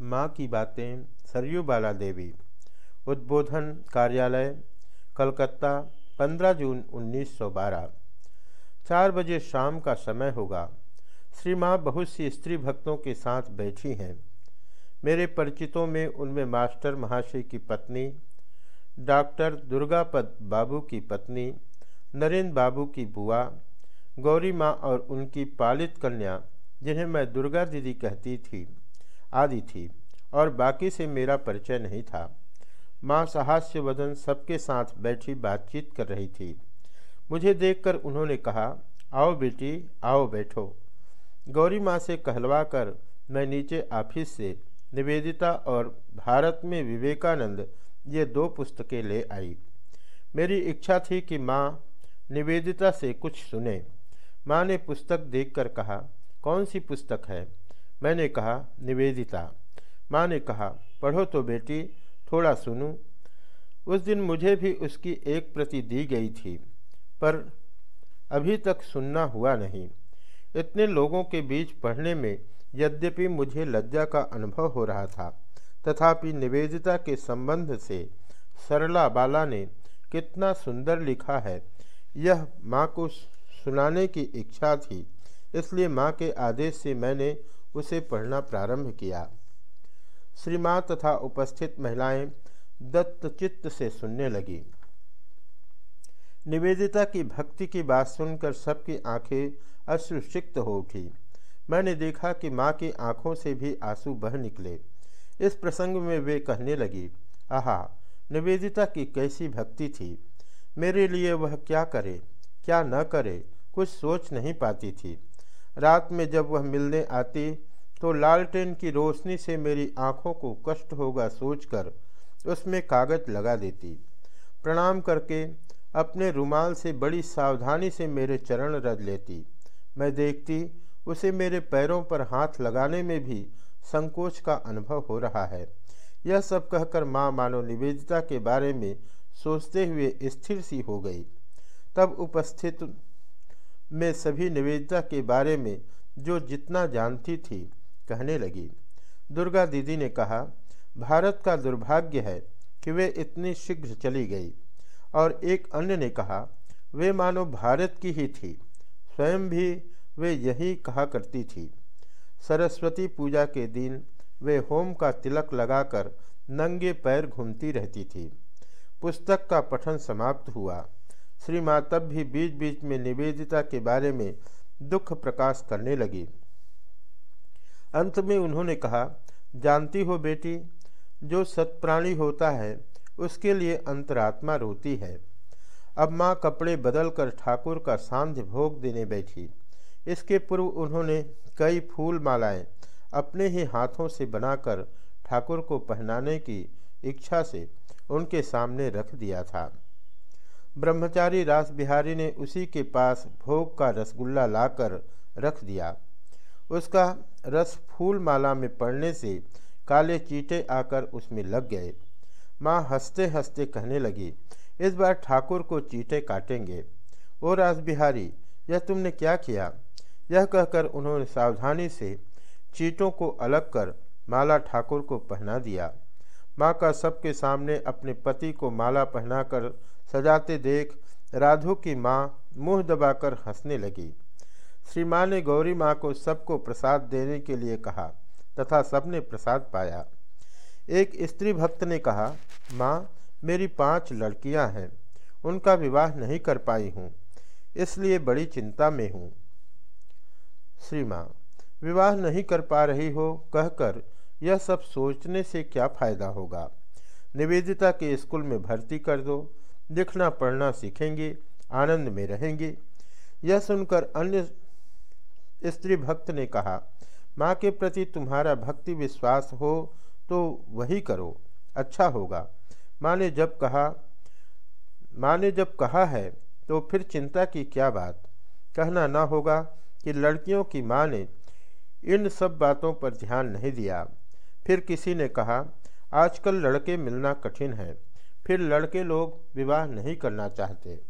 माँ की बातें सरयू बाला देवी उद्बोधन कार्यालय, कलकत्ता 15 जून 1912 चार बजे शाम का समय होगा। श्री माँ बहुत सी स्त्री भक्तों के साथ बैठी हैं। मेरे परिचितों में उनमें मास्टर महाशय की पत्नी, डॉक्टर दुर्गापद बाबू की पत्नी नरेंद्र बाबू की बुआ, गौरी माँ और उनकी पालित कन्या, जिन्हें मैं दुर्गा दीदी कहती थी। आदि थी, और बाकी से मेरा परिचय नहीं था। माँ सहास्य वदन सबके साथ बैठी बातचीत कर रही थी। मुझे देखकर उन्होंने कहा, आओ बेटी, आओ बैठो। गौरी माँ से कहलवा कर मैं नीचे ऑफ़िस से निवेदिता और भारत में विवेकानंद ये दो पुस्तकें ले आई। मेरी इच्छा थी कि माँ निवेदिता से कुछ सुने। माँ ने पुस्तक देखकर कहा, कौन सी पुस्तक है? मैंने कहा, निवेदिता। माँ ने कहा, पढ़ो तो बेटी, थोड़ा सुनूं। उस दिन मुझे भी उसकी एक प्रति दी गई थी, पर अभी तक सुनना हुआ नहीं। इतने लोगों के बीच पढ़ने में यद्यपि मुझे लज्जा का अनुभव हो रहा था, तथापि निवेदिता के संबंध से सरला बाला ने कितना सुंदर लिखा है, यह माँ को सुनाने की इच्छा थी, इसलिए माँ के आदेश से मैंने उसे पढ़ना प्रारंभ किया। श्री तथा उपस्थित महिलाएँ दत्तचित्त से सुनने लगी। निवेदिता की भक्ति की बात सुनकर सबकी आँखें अश्रुसिक्त हो उठी। मैंने देखा कि माँ की आँखों से भी आँसू बह निकले। इस प्रसंग में वे कहने लगी, आहा, निवेदिता की कैसी भक्ति थी? मेरे लिए वह क्या करे, क्या न करे, कुछ सोच नहीं पाती थी। रात में जब वह मिलने आती तो लालटेन की रोशनी से मेरी आँखों को कष्ट होगा सोचकर उसमें कागज़ लगा देती। प्रणाम करके अपने रुमाल से बड़ी सावधानी से मेरे चरण रज लेती। मैं देखती, उसे मेरे पैरों पर हाथ लगाने में भी संकोच का अनुभव हो रहा है। यह सब कहकर माँ मानो निवेदिता के बारे में सोचते हुए स्थिर सी हो गई। तब उपस्थित में सभी निवेदिता के बारे में जो जितना जानती थी, कहने लगी। दुर्गा दीदी ने कहा, भारत का दुर्भाग्य है कि वे इतनी शीघ्र चली गई। और एक अन्य ने कहा, वे मानो भारत की ही थी, स्वयं भी वे यही कहा करती थी। सरस्वती पूजा के दिन वे होम का तिलक लगाकर नंगे पैर घूमती रहती थी। पुस्तक का पठन समाप्त हुआ। श्री माँ तब भी बीच बीच में निवेदिता के बारे में दुख प्रकाश करने लगी। अंत में उन्होंने कहा, जानती हो बेटी, जो सत्प्राणी होता है, उसके लिए अंतरात्मा रोती है। अब माँ कपड़े बदलकर ठाकुर का सांध्य भोग देने बैठी। इसके पूर्व उन्होंने कई फूल मालाएँ अपने ही हाथों से बनाकर ठाकुर को पहनाने की इच्छा से उनके सामने रख दिया था। ब्रह्मचारी रास बिहारी ने उसी के पास भोग का रसगुल्ला लाकर रख दिया। उसका रस फूल माला में पड़ने से काले चीटे आकर उसमें लग गए। माँ हँसते हँसते कहने लगी, इस बार ठाकुर को चीटे काटेंगे। ओ रास बिहारी यह तुमने क्या किया? यह कहकर उन्होंने सावधानी से चीटों को अलग कर माला ठाकुर को पहना दिया। माँ का सबके सामने अपने पति को माला पहनाकर सजाते देख राधु की माँ मुँह दबाकर हंसने लगी। श्री माँ ने गौरी माँ को सबको प्रसाद देने के लिए कहा तथा सबने प्रसाद पाया। एक स्त्री भक्त ने कहा, माँ, मेरी पाँच लड़कियाँ हैं, उनका विवाह नहीं कर पाई हूँ, इसलिए बड़ी चिंता में हूँ। श्री माँ विवाह नहीं कर पा रही हो कहकर यह सब सोचने से क्या फ़ायदा होगा? निवेदिता के स्कूल में भर्ती कर दो। लिखना, पढ़ना सीखेंगे, आनंद में रहेंगे। यह सुनकर अन्य स्त्री भक्त ने कहा, माँ के प्रति तुम्हारा भक्ति विश्वास हो तो वही करो अच्छा होगा। माँ ने जब कहा, माँ ने जब कहा है तो फिर चिंता की क्या बात? कहना ना होगा कि लड़कियों की माँ ने इन सब बातों पर ध्यान नहीं दिया। फिर किसी ने कहा, आजकल लड़के मिलना कठिन है। फिर लड़के लोग विवाह नहीं करना चाहते।